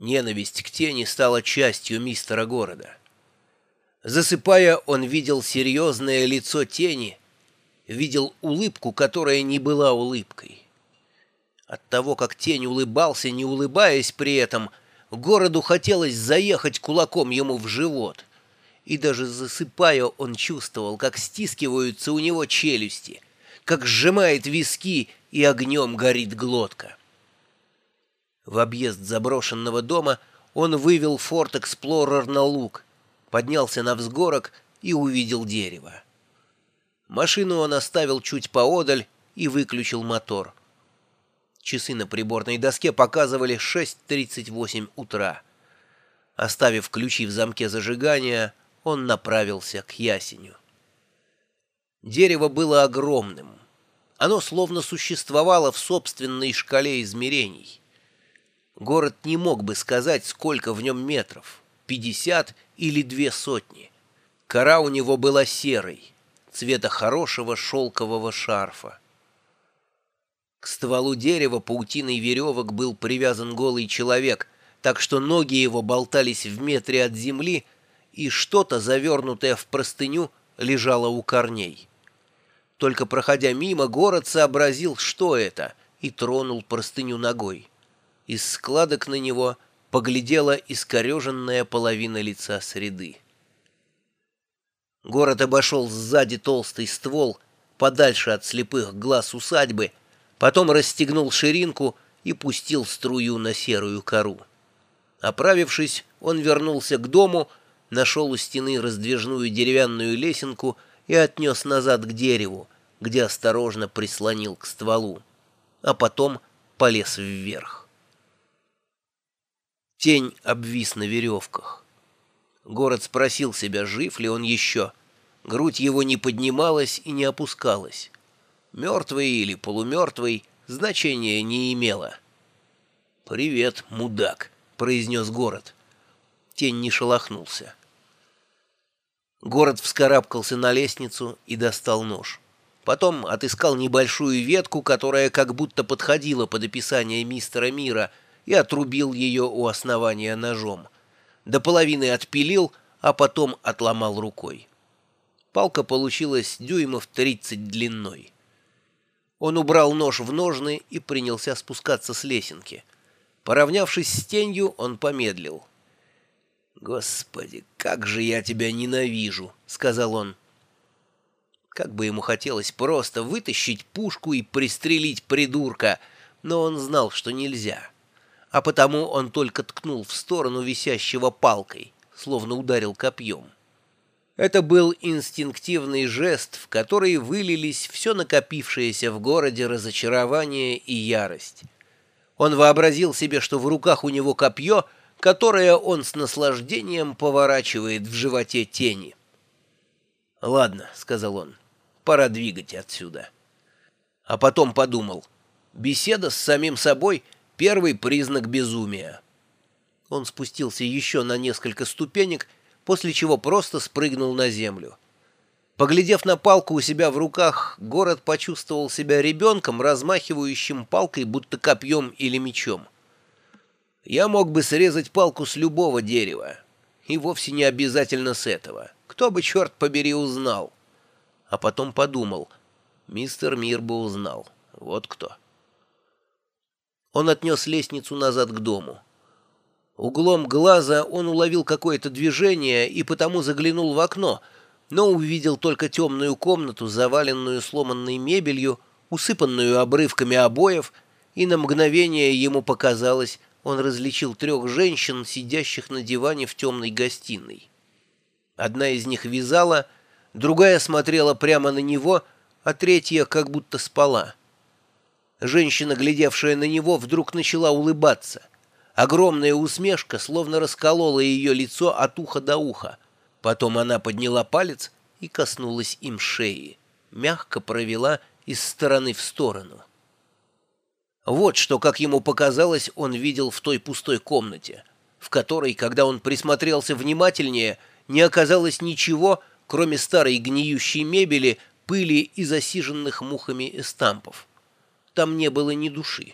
Ненависть к тени стала частью мистера города. Засыпая, он видел серьезное лицо тени, видел улыбку, которая не была улыбкой. От того, как тень улыбался, не улыбаясь при этом, городу хотелось заехать кулаком ему в живот. И даже засыпая, он чувствовал, как стискиваются у него челюсти, как сжимает виски и огнем горит глотка. В объезд заброшенного дома он вывел Форт Эксплорер на луг, поднялся на взгорок и увидел дерево. Машину он оставил чуть поодаль и выключил мотор. Часы на приборной доске показывали 6.38 утра. Оставив ключи в замке зажигания, он направился к ясеню. Дерево было огромным. Оно словно существовало в собственной шкале измерений. Город не мог бы сказать, сколько в нем метров, пятьдесят или две сотни. Кора у него была серой, цвета хорошего шелкового шарфа. К стволу дерева паутиной веревок был привязан голый человек, так что ноги его болтались в метре от земли, и что-то, завернутое в простыню, лежало у корней. Только проходя мимо, город сообразил, что это, и тронул простыню ногой. Из складок на него поглядела искореженная половина лица среды. Город обошел сзади толстый ствол, подальше от слепых глаз усадьбы, потом расстегнул ширинку и пустил струю на серую кору. Оправившись, он вернулся к дому, нашел у стены раздвижную деревянную лесенку и отнес назад к дереву, где осторожно прислонил к стволу, а потом полез вверх. Тень обвис на веревках. Город спросил себя, жив ли он еще. Грудь его не поднималась и не опускалась. Мертвый или полумертвый значения не имело. «Привет, мудак», — произнес город. Тень не шелохнулся. Город вскарабкался на лестницу и достал нож. Потом отыскал небольшую ветку, которая как будто подходила под описание мистера Мира — и отрубил ее у основания ножом. До половины отпилил, а потом отломал рукой. Палка получилась дюймов тридцать длиной. Он убрал нож в ножны и принялся спускаться с лесенки. Поравнявшись с тенью, он помедлил. «Господи, как же я тебя ненавижу!» — сказал он. Как бы ему хотелось просто вытащить пушку и пристрелить придурка, но он знал, что нельзя а потому он только ткнул в сторону висящего палкой, словно ударил копьем. Это был инстинктивный жест, в который вылились все накопившееся в городе разочарование и ярость. Он вообразил себе, что в руках у него копье, которое он с наслаждением поворачивает в животе тени. «Ладно», — сказал он, — «пора двигать отсюда». А потом подумал, беседа с самим собой — Первый признак безумия. Он спустился еще на несколько ступенек, после чего просто спрыгнул на землю. Поглядев на палку у себя в руках, город почувствовал себя ребенком, размахивающим палкой, будто копьем или мечом. Я мог бы срезать палку с любого дерева, и вовсе не обязательно с этого. Кто бы, черт побери, узнал? А потом подумал, мистер Мир бы узнал. Вот кто. Он отнес лестницу назад к дому. Углом глаза он уловил какое-то движение и потому заглянул в окно, но увидел только темную комнату, заваленную сломанной мебелью, усыпанную обрывками обоев, и на мгновение ему показалось, он различил трех женщин, сидящих на диване в темной гостиной. Одна из них вязала, другая смотрела прямо на него, а третья как будто спала. Женщина, глядевшая на него, вдруг начала улыбаться. Огромная усмешка словно расколола ее лицо от уха до уха. Потом она подняла палец и коснулась им шеи. Мягко провела из стороны в сторону. Вот что, как ему показалось, он видел в той пустой комнате, в которой, когда он присмотрелся внимательнее, не оказалось ничего, кроме старой гниющей мебели, пыли и засиженных мухами эстампов там не было ни души.